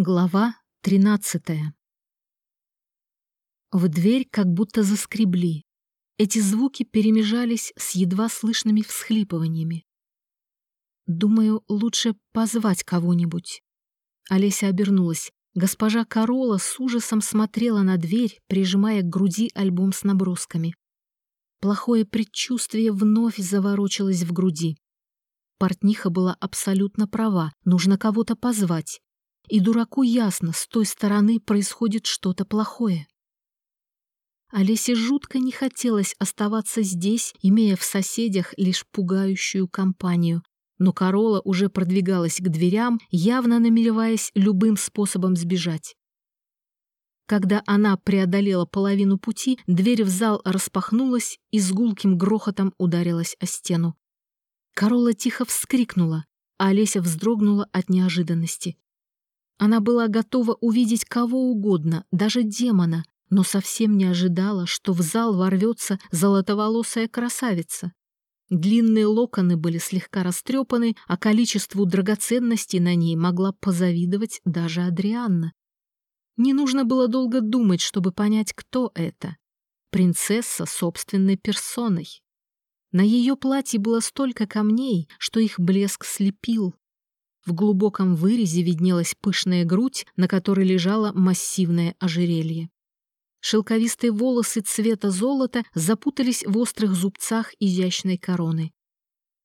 Глава тринадцатая. В дверь как будто заскребли. Эти звуки перемежались с едва слышными всхлипываниями. Думаю, лучше позвать кого-нибудь. Олеся обернулась. Госпожа Корола с ужасом смотрела на дверь, прижимая к груди альбом с набросками. Плохое предчувствие вновь заворочилось в груди. Портниха была абсолютно права, нужно кого-то позвать и дураку ясно, с той стороны происходит что-то плохое. Олесе жутко не хотелось оставаться здесь, имея в соседях лишь пугающую компанию, но Корола уже продвигалась к дверям, явно намереваясь любым способом сбежать. Когда она преодолела половину пути, дверь в зал распахнулась и с гулким грохотом ударилась о стену. Корола тихо вскрикнула, а Олеся вздрогнула от неожиданности. Она была готова увидеть кого угодно, даже демона, но совсем не ожидала, что в зал ворвется золотоволосая красавица. Длинные локоны были слегка растрепаны, а количеству драгоценностей на ней могла позавидовать даже Адрианна. Не нужно было долго думать, чтобы понять, кто это. Принцесса собственной персоной. На ее платье было столько камней, что их блеск слепил, в глубоком вырезе виднелась пышная грудь, на которой лежало массивное ожерелье. Шелковистые волосы цвета золота запутались в острых зубцах изящной короны.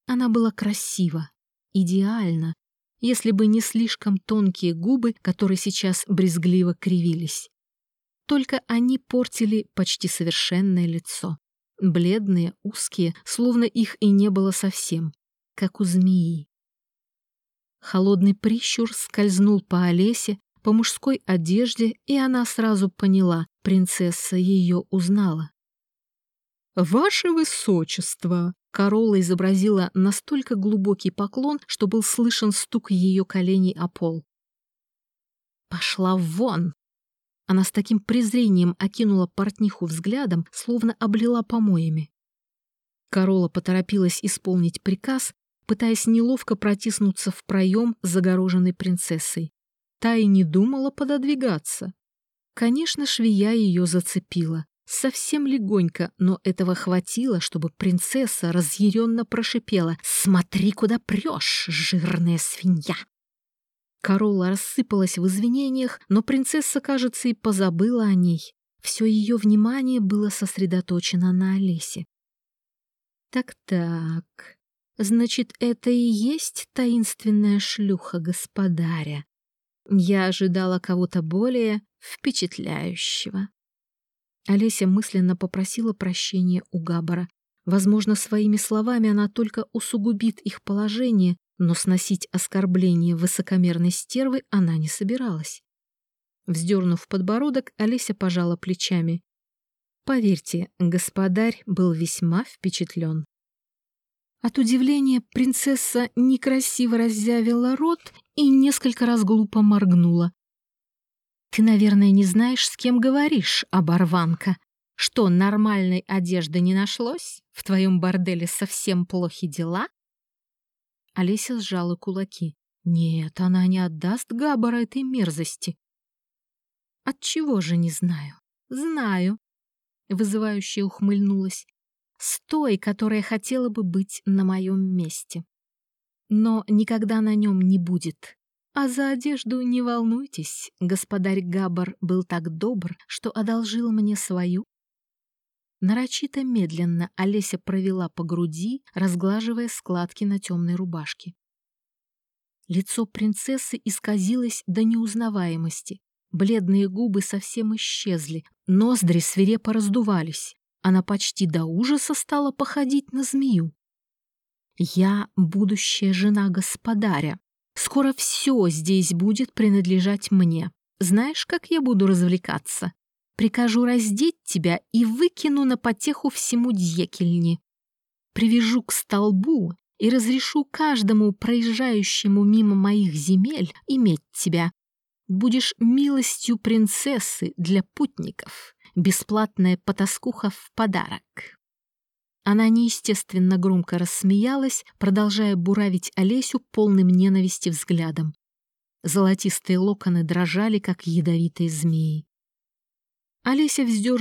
Она была красива, идеальна, если бы не слишком тонкие губы, которые сейчас брезгливо кривились. Только они портили почти совершенное лицо. Бледные, узкие, словно их и не было совсем, как у змеи. Холодный прищур скользнул по Олесе, по мужской одежде, и она сразу поняла, принцесса ее узнала. «Ваше высочество!» Корола изобразила настолько глубокий поклон, что был слышен стук ее коленей о пол. «Пошла вон!» Она с таким презрением окинула портниху взглядом, словно облила помоями. Корола поторопилась исполнить приказ, пытаясь неловко протиснуться в проем, загороженный принцессой. Та и не думала пододвигаться. Конечно, швея ее зацепила. Совсем легонько, но этого хватило, чтобы принцесса разъяренно прошипела «Смотри, куда прешь, жирная свинья!» Корола рассыпалась в извинениях, но принцесса, кажется, и позабыла о ней. Все ее внимание было сосредоточено на Олесе. «Так-так, Значит, это и есть таинственная шлюха господаря. Я ожидала кого-то более впечатляющего. Олеся мысленно попросила прощения у Габара. Возможно, своими словами она только усугубит их положение, но сносить оскорбление высокомерной стервы она не собиралась. Вздернув подбородок, Олеся пожала плечами. Поверьте, господарь был весьма впечатлен. От удивления принцесса некрасиво разъявила рот и несколько раз глупо моргнула. «Ты, наверное, не знаешь, с кем говоришь, оборванка. Что, нормальной одежды не нашлось? В твоем борделе совсем плохи дела?» Олеся сжала кулаки. «Нет, она не отдаст Габбара этой мерзости». «Отчего же не знаю?» «Знаю», — вызывающе ухмыльнулась с той, которая хотела бы быть на моем месте. Но никогда на нем не будет. А за одежду не волнуйтесь, господарь Габар был так добр, что одолжил мне свою. Нарочито медленно Олеся провела по груди, разглаживая складки на темной рубашке. Лицо принцессы исказилось до неузнаваемости. Бледные губы совсем исчезли, ноздри свирепо раздувались. Она почти до ужаса стала походить на змею. «Я будущая жена господаря. Скоро все здесь будет принадлежать мне. Знаешь, как я буду развлекаться? Прикажу раздеть тебя и выкину на потеху всему дьекельни. Привяжу к столбу и разрешу каждому проезжающему мимо моих земель иметь тебя. Будешь милостью принцессы для путников бесплатная потаскуха в подарок. Она неестественно громко рассмеялась, продолжая буравить Олесю полным ненависти взглядом. Золотистые локоны дрожали, как ядовитые змеи. Олеся вздернула